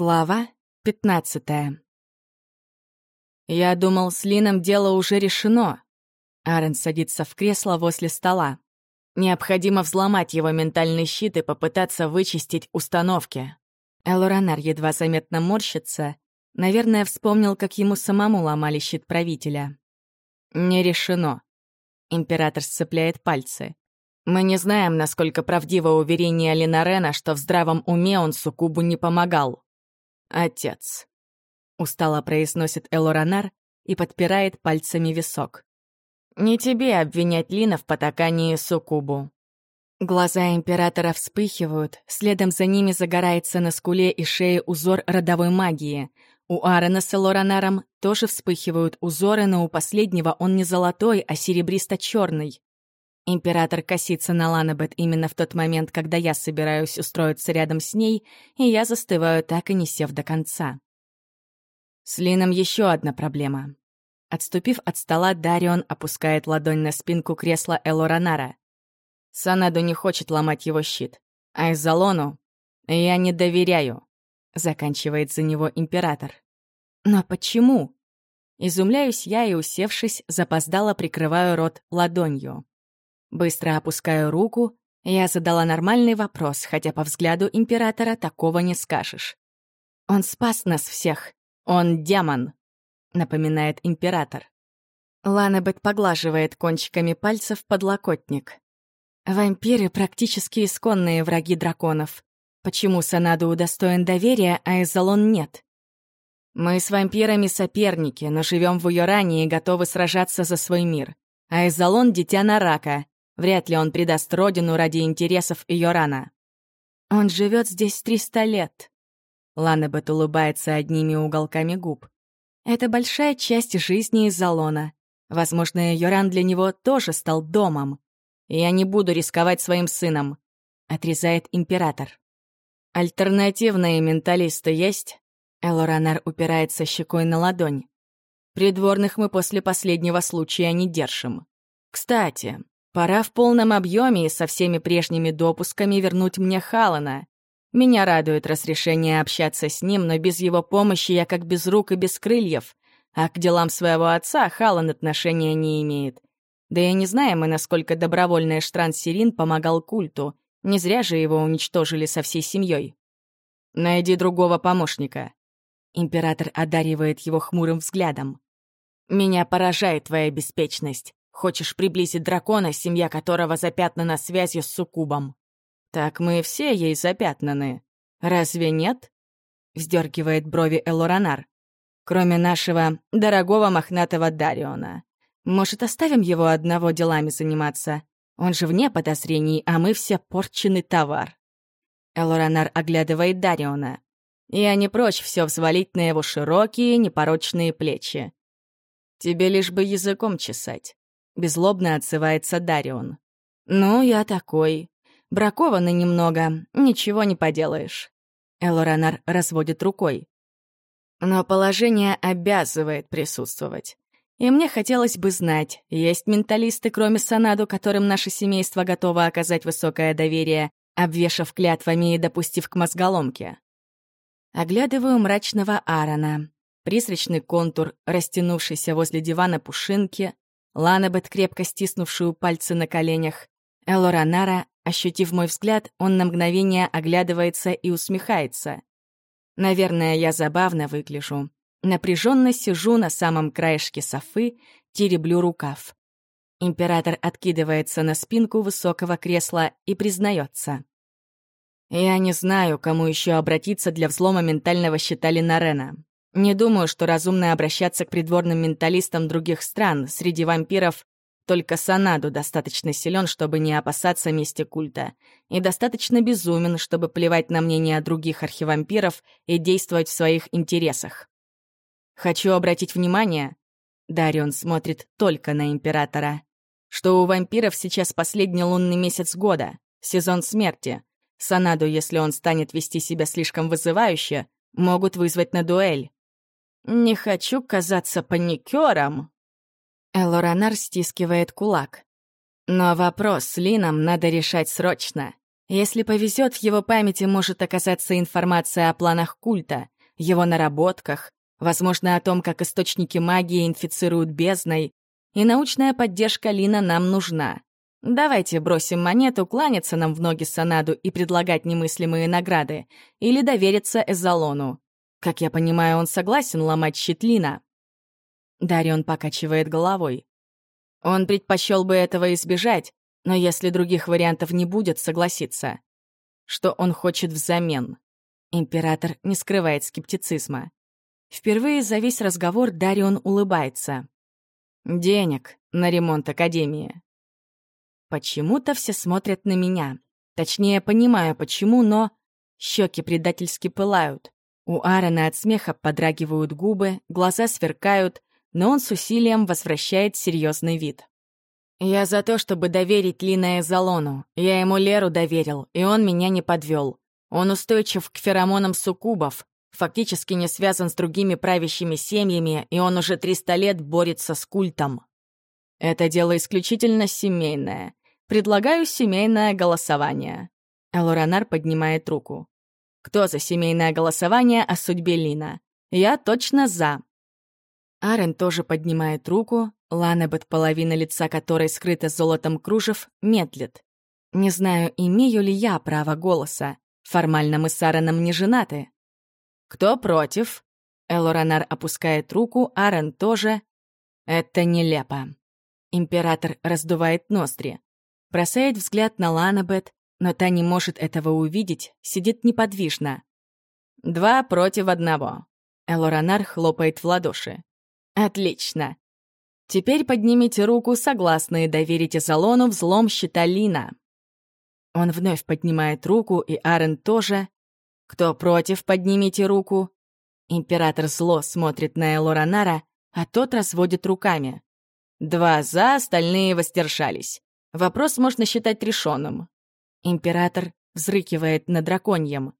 Глава 15 Я думал, с Лином дело уже решено. Арен садится в кресло возле стола. Необходимо взломать его ментальный щит и попытаться вычистить установки. Элоранар едва заметно морщится. Наверное, вспомнил, как ему самому ломали щит правителя. Не решено. Император сцепляет пальцы. Мы не знаем, насколько правдиво уверение Линарена, что в здравом уме он Сукубу не помогал. «Отец», — устало произносит Элоранар и подпирает пальцами висок. «Не тебе обвинять Лина в потакании Сукубу». Глаза императора вспыхивают, следом за ними загорается на скуле и шее узор родовой магии. У Аарона с Элоранаром тоже вспыхивают узоры, но у последнего он не золотой, а серебристо черный Император косится на Ланабет именно в тот момент, когда я собираюсь устроиться рядом с ней, и я застываю, так и не сев до конца. С Лином еще одна проблема. Отступив от стола, Дарион опускает ладонь на спинку кресла Элоранара. Санаду не хочет ломать его щит, а из-за Лону я не доверяю, заканчивает за него император. Но почему? Изумляюсь я и, усевшись, запоздало прикрываю рот ладонью. Быстро опускаю руку, я задала нормальный вопрос, хотя по взгляду императора такого не скажешь. «Он спас нас всех. Он демон», — напоминает император. Ланебет поглаживает кончиками пальцев подлокотник. Вампиры — практически исконные враги драконов. Почему Санаду удостоен доверия, а Изолон нет? Мы с вампирами соперники, но живем в Уйоране и готовы сражаться за свой мир. А Изолон — дитя Нарака, Вряд ли он предаст родину ради интересов Йорана. Он живет здесь триста лет. Ланебет улыбается одними уголками губ. Это большая часть жизни из Залона. Возможно, Йоран для него тоже стал домом. Я не буду рисковать своим сыном, отрезает император. Альтернативные менталисты есть? Элоранар упирается щекой на ладонь. Придворных мы после последнего случая не держим. Кстати, Пора в полном объеме и со всеми прежними допусками вернуть мне Халана. Меня радует разрешение общаться с ним, но без его помощи я как без рук и без крыльев. А к делам своего отца Халан отношения не имеет. Да и не знаем мы, насколько добровольный Эштран Сирин помогал культу. Не зря же его уничтожили со всей семьей. Найди другого помощника. Император одаривает его хмурым взглядом. Меня поражает твоя беспечность. Хочешь приблизить дракона, семья которого запятнана связью с суккубом? Так мы все ей запятнаны. Разве нет? Вздергивает брови Элоранар. Кроме нашего дорогого мохнатого Дариона. Может, оставим его одного делами заниматься? Он же вне подозрений, а мы все порченый товар. Элоранар оглядывает Дариона. Я не прочь все взвалить на его широкие, непорочные плечи. Тебе лишь бы языком чесать. Безлобно отзывается Дарион. «Ну, я такой. Бракованный немного, ничего не поделаешь». Элоранар разводит рукой. «Но положение обязывает присутствовать. И мне хотелось бы знать, есть менталисты, кроме Санаду, которым наше семейство готово оказать высокое доверие, обвешав клятвами и допустив к мозголомке. Оглядываю мрачного Аарона. Призрачный контур, растянувшийся возле дивана пушинки, Ланабет, крепко стиснувшую пальцы на коленях. Элоранара, ощутив мой взгляд, он на мгновение оглядывается и усмехается. Наверное, я забавно выгляжу. Напряженно сижу на самом краешке софы, тереблю рукав. Император откидывается на спинку высокого кресла и признается. «Я не знаю, кому еще обратиться для взлома ментального щита Линарена. Не думаю, что разумно обращаться к придворным менталистам других стран. Среди вампиров только Санаду достаточно силен, чтобы не опасаться мести культа, и достаточно безумен, чтобы плевать на мнение других архивампиров и действовать в своих интересах. Хочу обратить внимание, Дарион смотрит только на Императора, что у вампиров сейчас последний лунный месяц года, сезон смерти. Санаду, если он станет вести себя слишком вызывающе, могут вызвать на дуэль. «Не хочу казаться паникером». Элоранар стискивает кулак. «Но вопрос с Лином надо решать срочно. Если повезет, в его памяти может оказаться информация о планах культа, его наработках, возможно, о том, как источники магии инфицируют бездной, и научная поддержка Лина нам нужна. Давайте бросим монету, кланяться нам в ноги Санаду и предлагать немыслимые награды, или довериться Эзолону. Как я понимаю, он согласен ломать щит Лина. Дарион покачивает головой. Он предпочел бы этого избежать, но если других вариантов не будет, согласиться. Что он хочет взамен? Император не скрывает скептицизма. Впервые за весь разговор Дарион улыбается. «Денег на ремонт Академии». Почему-то все смотрят на меня. Точнее, понимаю, почему, но... Щеки предательски пылают. У Аарона от смеха подрагивают губы, глаза сверкают, но он с усилием возвращает серьезный вид. «Я за то, чтобы доверить Лина Эзолону. Я ему Леру доверил, и он меня не подвел. Он устойчив к феромонам суккубов, фактически не связан с другими правящими семьями, и он уже 300 лет борется с культом. Это дело исключительно семейное. Предлагаю семейное голосование». Элоранар поднимает руку. «Кто за семейное голосование о судьбе Лина? Я точно за. Арен тоже поднимает руку, Ланебет, половина лица которой скрыта золотом кружев, медлит. Не знаю, имею ли я право голоса. Формально мы с Ареном не женаты. «Кто против?» Элоранар опускает руку, Арен тоже. Это нелепо. Император раздувает ноздри. Бросает взгляд на Ланабет, но та не может этого увидеть, сидит неподвижно. «Два против одного». Элоранар хлопает в ладоши. Отлично. Теперь поднимите руку, согласные доверить Эзолону взлом щита Лина. Он вновь поднимает руку, и Арен тоже. Кто против, поднимите руку. Император зло смотрит на Элоранара, а тот разводит руками. Два за, остальные востершались. Вопрос можно считать решенным. Император взрыкивает на драконьем.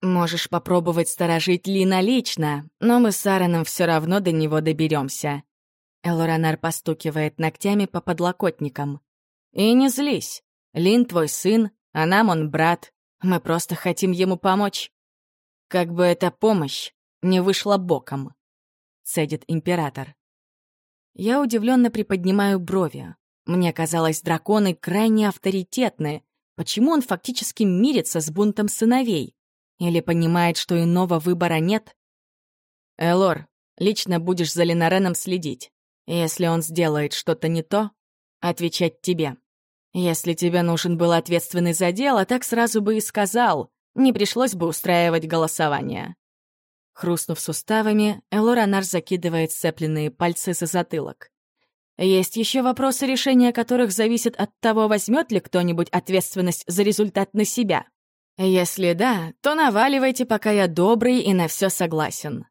Можешь попробовать сторожить Лина лично, но мы с Аароном все равно до него доберемся. Элоранар постукивает ногтями по подлокотникам. И не злись. Лин твой сын, а нам он брат. Мы просто хотим ему помочь. Как бы эта помощь не вышла боком, цедит император. Я удивленно приподнимаю брови. Мне казалось, драконы крайне авторитетны. Почему он фактически мирится с бунтом сыновей? Или понимает, что иного выбора нет? Элор, лично будешь за Ленареном следить. Если он сделает что-то не то, отвечать тебе. Если тебе нужен был ответственный за дело, так сразу бы и сказал. Не пришлось бы устраивать голосование. Хрустнув суставами, Элоранар закидывает сцепленные пальцы за затылок. Есть еще вопросы, решения которых зависят от того, возьмет ли кто-нибудь ответственность за результат на себя. Если да, то наваливайте, пока я добрый и на все согласен.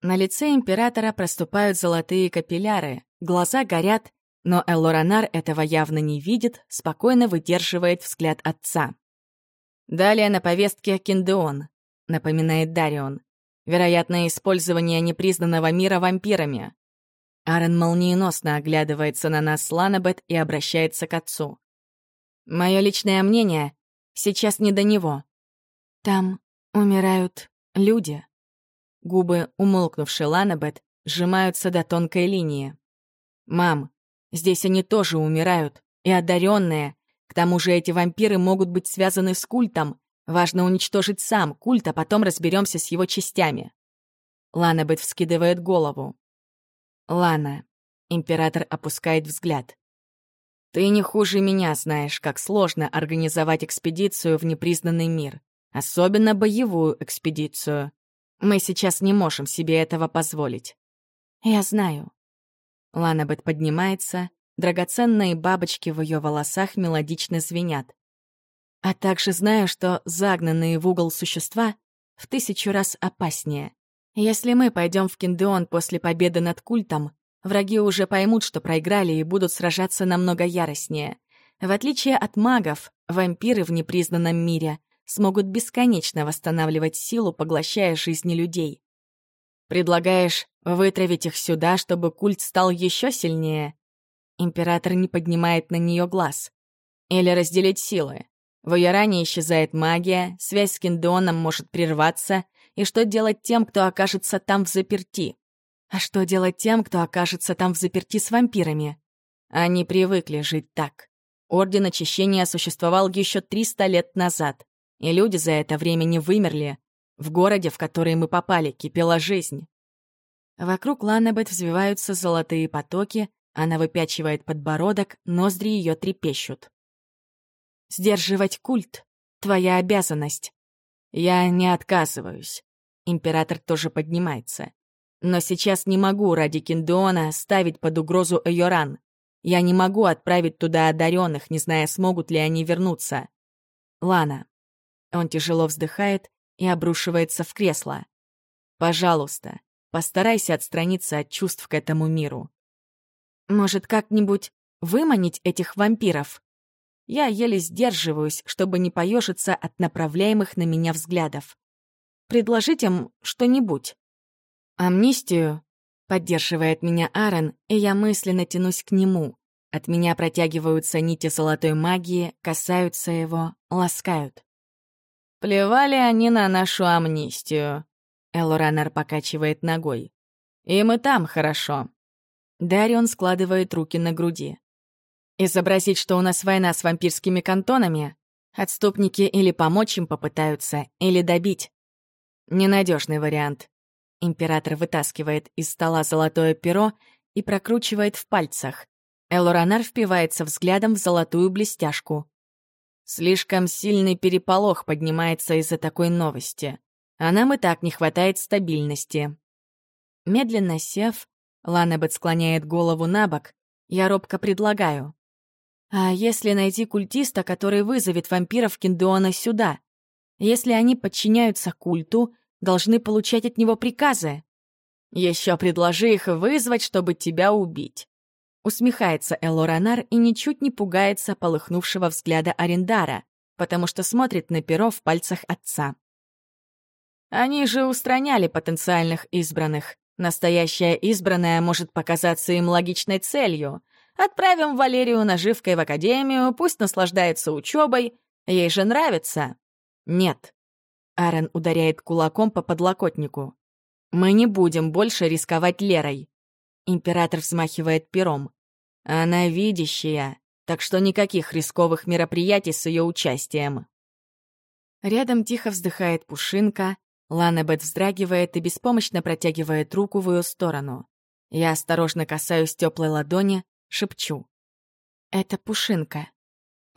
На лице императора проступают золотые капилляры, глаза горят, но Эллоранар этого явно не видит, спокойно выдерживает взгляд отца. Далее на повестке Киндеон, напоминает Дарион. Вероятное использование непризнанного мира вампирами. Аарон молниеносно оглядывается на нас Ланабет и обращается к отцу. Мое личное мнение Сейчас не до него. Там умирают люди. Губы, умолкнувшей Ланабет, сжимаются до тонкой линии. «Мам, здесь они тоже умирают, и одаренные. К тому же эти вампиры могут быть связаны с культом. Важно уничтожить сам культ, а потом разберемся с его частями». Ланабет вскидывает голову. «Лана». Император опускает взгляд. Ты не хуже меня знаешь, как сложно организовать экспедицию в непризнанный мир. Особенно боевую экспедицию. Мы сейчас не можем себе этого позволить. Я знаю. Ланабет поднимается, драгоценные бабочки в ее волосах мелодично звенят. А также знаю, что загнанные в угол существа в тысячу раз опаснее. Если мы пойдем в Киндеон после победы над культом, Враги уже поймут, что проиграли и будут сражаться намного яростнее. В отличие от магов, вампиры в непризнанном мире смогут бесконечно восстанавливать силу, поглощая жизни людей. Предлагаешь вытравить их сюда, чтобы культ стал еще сильнее? Император не поднимает на нее глаз. Или разделить силы. В ее ране исчезает магия, связь с Киндеоном может прерваться, и что делать тем, кто окажется там в заперти? А что делать тем, кто окажется там в заперти с вампирами? Они привыкли жить так. Орден Очищения существовал еще 300 лет назад, и люди за это время не вымерли. В городе, в который мы попали, кипела жизнь. Вокруг Ланнебет взвиваются золотые потоки, она выпячивает подбородок, ноздри ее трепещут. «Сдерживать культ — твоя обязанность. Я не отказываюсь». Император тоже поднимается. «Но сейчас не могу ради Киндеона ставить под угрозу Эйоран. Я не могу отправить туда одаренных, не зная, смогут ли они вернуться. Лана». Он тяжело вздыхает и обрушивается в кресло. «Пожалуйста, Постарайся отстраниться от чувств к этому миру. Может, как-нибудь выманить этих вампиров? Я еле сдерживаюсь, чтобы не поежиться от направляемых на меня взглядов. Предложить им что-нибудь. Амнистию поддерживает меня Аарон, и я мысленно тянусь к нему. От меня протягиваются нити золотой магии, касаются его, ласкают. Плевали они на нашу амнистию. Элоранар покачивает ногой. «Им и там хорошо». Дарион складывает руки на груди. «Изобразить, что у нас война с вампирскими кантонами? Отступники или помочь им попытаются, или добить. Ненадежный вариант». Император вытаскивает из стола золотое перо и прокручивает в пальцах. Элоранар впивается взглядом в золотую блестяшку. Слишком сильный переполох поднимается из-за такой новости а нам и так не хватает стабильности. Медленно сев, Ланебет склоняет голову на бок, я робко предлагаю. А если найти культиста, который вызовет вампиров Киндеона сюда? Если они подчиняются культу, должны получать от него приказы. Еще предложи их вызвать, чтобы тебя убить. Усмехается Элоранар и ничуть не пугается полыхнувшего взгляда Арендара, потому что смотрит на перо в пальцах отца. Они же устраняли потенциальных избранных. Настоящая избранная может показаться им логичной целью. Отправим Валерию наживкой в академию, пусть наслаждается учебой. Ей же нравится. Нет. Аарон ударяет кулаком по подлокотнику. Мы не будем больше рисковать Лерой. Император взмахивает пером. Она видящая, так что никаких рисковых мероприятий с ее участием. Рядом тихо вздыхает Пушинка, Ланебет вздрагивает и беспомощно протягивает руку в ее сторону. Я осторожно касаюсь теплой ладони, шепчу. «Это Пушинка».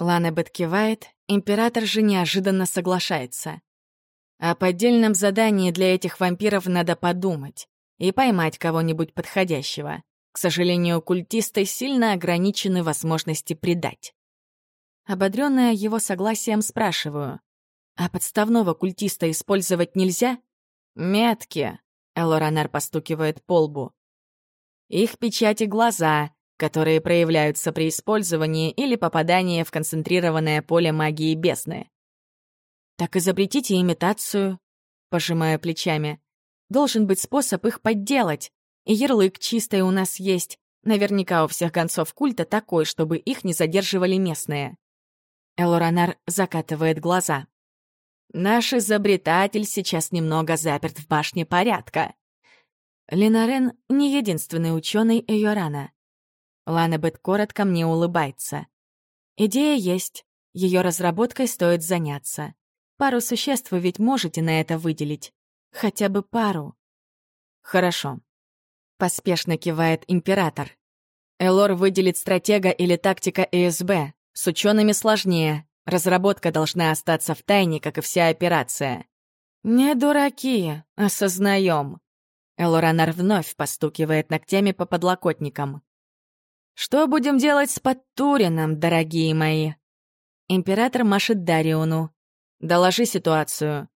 Ланебет кивает, император же неожиданно соглашается. О поддельном задании для этих вампиров надо подумать и поймать кого-нибудь подходящего. К сожалению, культисты сильно ограничены возможности предать. Ободрённая его согласием спрашиваю. А подставного культиста использовать нельзя? Метки. Элоранар постукивает по лбу. Их печати глаза, которые проявляются при использовании или попадании в концентрированное поле магии бесны. Так изобретите имитацию, пожимая плечами. Должен быть способ их подделать. И ярлык чистый у нас есть. Наверняка у всех концов культа такой, чтобы их не задерживали местные. Элоранар закатывает глаза. Наш изобретатель сейчас немного заперт в башне порядка. Ленарен — не единственный ученый Эйорана. Ланебет коротко мне улыбается. Идея есть, ее разработкой стоит заняться. Пару существ вы ведь можете на это выделить. Хотя бы пару. Хорошо. Поспешно кивает император. Элор выделит стратега или тактика ЭСБ. С учеными сложнее, Разработка должна остаться в тайне, как и вся операция. Не дураки, осознаем. Элоранар вновь постукивает ногтями по подлокотникам. Что будем делать с Подтурином, дорогие мои? Император машет Дариону. Доложи ситуацию.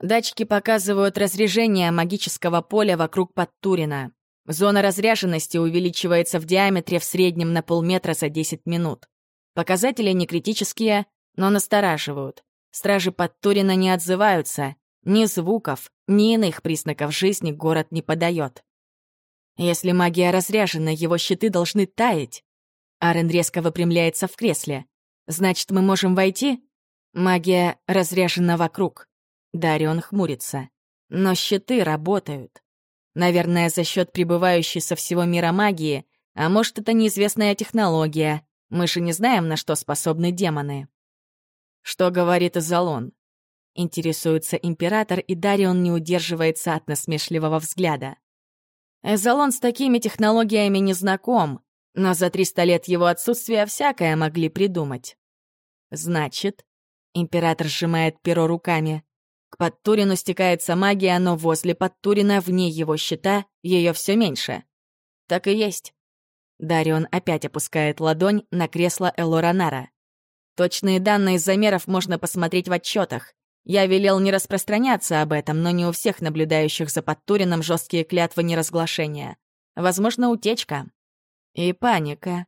Датчики показывают разрежение магического поля вокруг Подтурина. Зона разряженности увеличивается в диаметре в среднем на полметра за 10 минут. Показатели не критические, но настораживают. Стражи Подтурина не отзываются. Ни звуков, ни иных признаков жизни город не подает. Если магия разряжена, его щиты должны таять. Арен резко выпрямляется в кресле. Значит, мы можем войти? Магия разряжена вокруг. Дарион хмурится. Но щиты работают. Наверное, за счет пребывающей со всего мира магии, а может, это неизвестная технология. Мы же не знаем, на что способны демоны. Что говорит Изолон? Интересуется император, и Дарион не удерживается от насмешливого взгляда. Эзолон с такими технологиями не знаком, но за 300 лет его отсутствия всякое могли придумать. Значит, император сжимает перо руками. К Подтурину стекается магия, но возле Подтурина, вне его щита, ее все меньше. Так и есть. Дарион опять опускает ладонь на кресло Элоранара. Точные данные замеров можно посмотреть в отчетах. Я велел не распространяться об этом, но не у всех наблюдающих за Подтурином жесткие клятвы неразглашения. Возможно, утечка. И паника.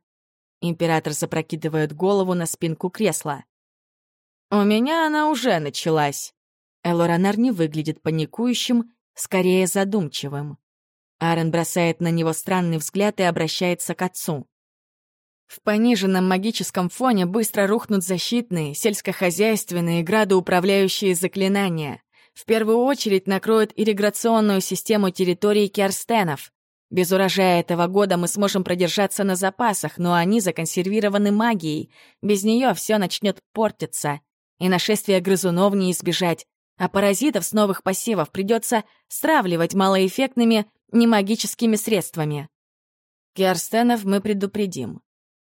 Император запрокидывает голову на спинку кресла. «У меня она уже началась». Элоранар не выглядит паникующим, скорее задумчивым. Аарон бросает на него странный взгляд и обращается к отцу. В пониженном магическом фоне быстро рухнут защитные, сельскохозяйственные, градоуправляющие заклинания. В первую очередь накроют ирригационную систему территории Керстенов. Без урожая этого года мы сможем продержаться на запасах, но они законсервированы магией. Без нее все начнет портиться. И нашествия грызунов не избежать. А паразитов с новых посевов придется стравливать малоэффектными немагическими средствами. Керстенов мы предупредим.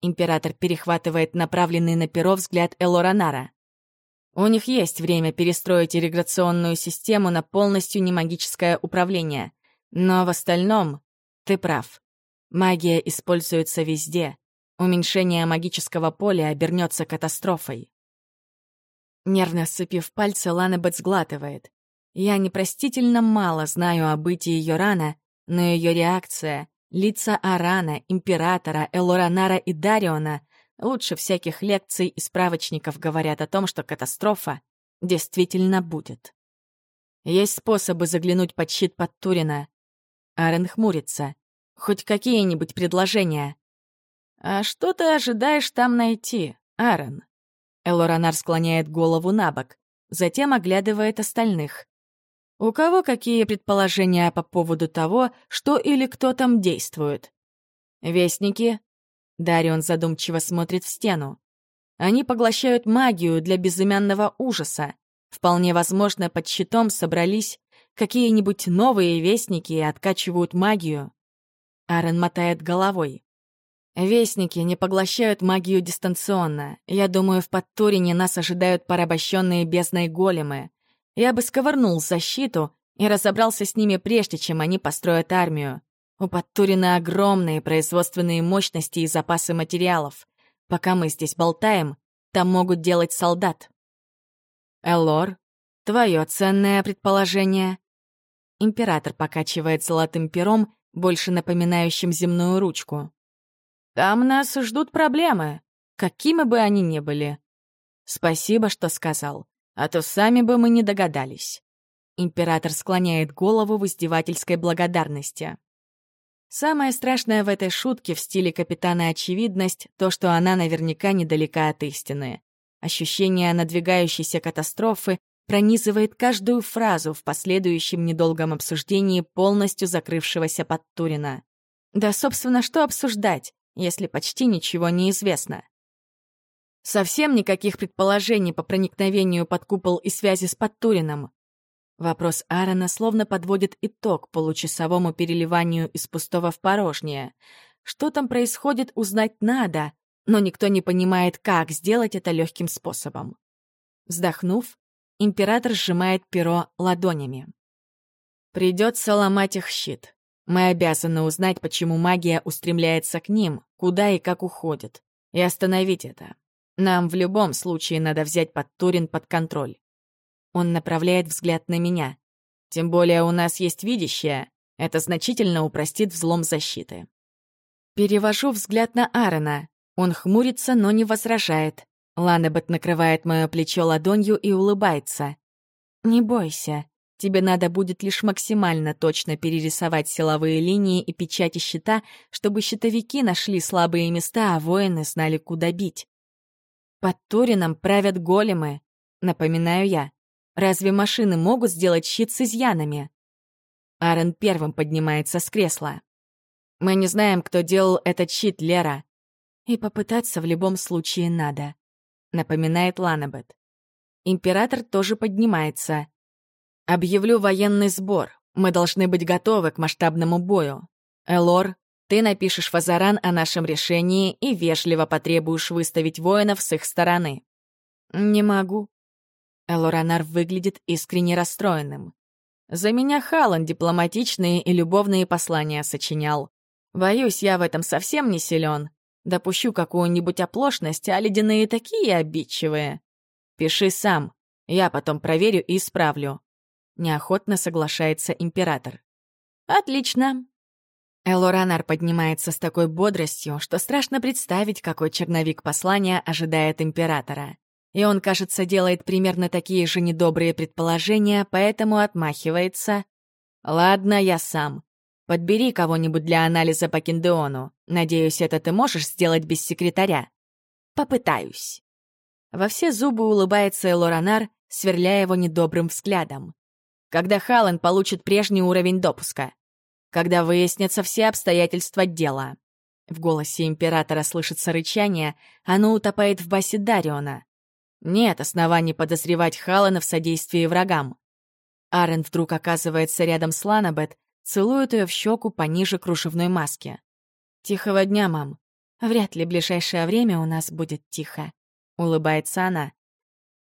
Император перехватывает направленный на перо взгляд Элоранара. У них есть время перестроить ирригационную систему на полностью немагическое управление. Но в остальном ты прав. Магия используется везде. Уменьшение магического поля обернется катастрофой. Нервно сцепив пальцы, Ланебет сглатывает. Я непростительно мало знаю о бытии ее рана, но ее реакция, лица Арана, Императора, Элоранара и Дариона лучше всяких лекций и справочников говорят о том, что катастрофа действительно будет. Есть способы заглянуть под щит под Турина. Арен хмурится. Хоть какие-нибудь предложения. «А что ты ожидаешь там найти, Аарон?» Элоранар склоняет голову на бок, затем оглядывает остальных. «У кого какие предположения по поводу того, что или кто там действует?» «Вестники?» Дарион задумчиво смотрит в стену. «Они поглощают магию для безымянного ужаса. Вполне возможно, под щитом собрались какие-нибудь новые вестники и откачивают магию. Аарон мотает головой. Вестники не поглощают магию дистанционно. Я думаю, в Подтурине нас ожидают порабощенные бездной големы. Я бы сковырнул защиту и разобрался с ними прежде, чем они построят армию. У Подтурина огромные производственные мощности и запасы материалов. Пока мы здесь болтаем, там могут делать солдат. Элор, твое ценное предположение. Император покачивает золотым пером больше напоминающим земную ручку. «Там нас ждут проблемы, какими бы они ни были». «Спасибо, что сказал, а то сами бы мы не догадались». Император склоняет голову в издевательской благодарности. Самое страшное в этой шутке в стиле капитана очевидность — то, что она наверняка недалека от истины. Ощущение надвигающейся катастрофы пронизывает каждую фразу в последующем недолгом обсуждении полностью закрывшегося под Турина. Да, собственно, что обсуждать, если почти ничего не известно? Совсем никаких предположений по проникновению под купол и связи с Подтурином. Вопрос Аарона словно подводит итог получасовому переливанию из пустого в порожнее. Что там происходит, узнать надо, но никто не понимает, как сделать это легким способом. Вздохнув, Император сжимает перо ладонями. Придется ломать их щит. Мы обязаны узнать, почему магия устремляется к ним, куда и как уходит, и остановить это. Нам в любом случае надо взять Подтурин под контроль. Он направляет взгляд на меня. Тем более у нас есть видящее. Это значительно упростит взлом защиты. Перевожу взгляд на Аарона. Он хмурится, но не возражает. Ланебет накрывает мое плечо ладонью и улыбается. «Не бойся. Тебе надо будет лишь максимально точно перерисовать силовые линии и печати щита, чтобы щитовики нашли слабые места, а воины знали, куда бить. Под Турином правят големы. Напоминаю я. Разве машины могут сделать щит с изъянами? Аарон первым поднимается с кресла. Мы не знаем, кто делал этот щит, Лера. И попытаться в любом случае надо, напоминает Ланабет. Император тоже поднимается. Объявлю военный сбор. Мы должны быть готовы к масштабному бою. Элор, ты напишешь Фазаран о нашем решении и вежливо потребуешь выставить воинов с их стороны. Не могу. Элоранар выглядит искренне расстроенным. За меня Халан дипломатичные и любовные послания сочинял. Боюсь, я в этом совсем не силен. Допущу какую-нибудь оплошность, а ледяные такие обидчивые. Пиши сам, я потом проверю и исправлю. Неохотно соглашается император. Отлично. Элоранар поднимается с такой бодростью, что страшно представить, какой черновик послания ожидает императора. И он, кажется, делает примерно такие же недобрые предположения, поэтому отмахивается. «Ладно, я сам. Подбери кого-нибудь для анализа по Киндеону. Надеюсь, это ты можешь сделать без секретаря?» «Попытаюсь». Во все зубы улыбается Элоранар, сверляя его недобрым взглядом. «Когда Халлен получит прежний уровень допуска?» Когда выяснятся все обстоятельства дела. В голосе императора слышится рычание, оно утопает в басе Дариона. Нет оснований подозревать Халана в содействии врагам. Арен вдруг оказывается рядом с Ланабет, целует ее в щеку пониже кружевной маски. «Тихого дня, мам. Вряд ли ближайшее время у нас будет тихо», — улыбается она.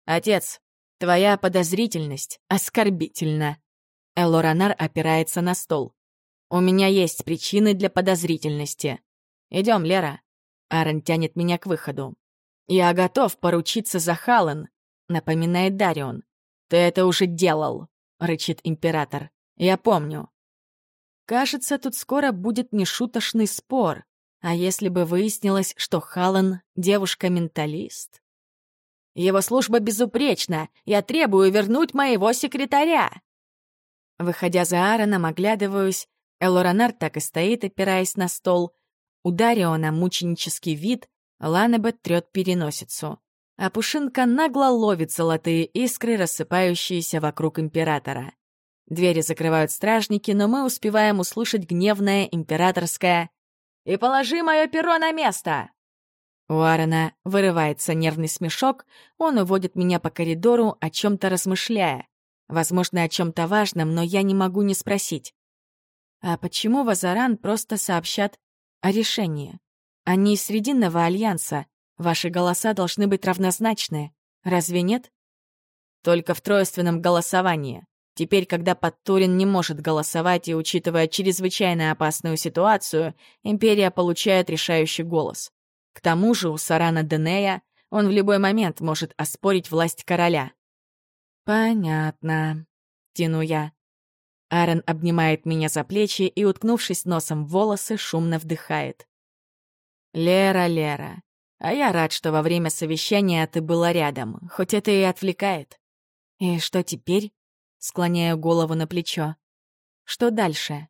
«Отец, твоя подозрительность оскорбительна». Элоранар опирается на стол. У меня есть причины для подозрительности. Идем, Лера. Аарон тянет меня к выходу. Я готов поручиться за Халлен, напоминает Дарион. Ты это уже делал, рычит император. Я помню. Кажется, тут скоро будет нешуточный спор. А если бы выяснилось, что Халлен — девушка-менталист? Его служба безупречна. Я требую вернуть моего секретаря. Выходя за Аароном, оглядываюсь Элоранар так и стоит, опираясь на стол. У Дариона мученический вид, Ланебет трет переносицу. А Пушинка нагло ловит золотые искры, рассыпающиеся вокруг императора. Двери закрывают стражники, но мы успеваем услышать гневное императорское «И положи мое перо на место!» У Аарона вырывается нервный смешок, он уводит меня по коридору, о чем-то размышляя. Возможно, о чем-то важном, но я не могу не спросить. А почему Вазаран просто сообщат о решении? Они из Срединного альянса. Ваши голоса должны быть равнозначны. Разве нет? Только в тройственном голосовании. Теперь, когда Подтурин не может голосовать и учитывая чрезвычайно опасную ситуацию, Империя получает решающий голос. К тому же у Сарана Денея он в любой момент может оспорить власть короля. «Понятно», — тяну я. Аарон обнимает меня за плечи и, уткнувшись носом в волосы, шумно вдыхает. «Лера, Лера, а я рад, что во время совещания ты была рядом, хоть это и отвлекает». «И что теперь?» — склоняю голову на плечо. «Что дальше?»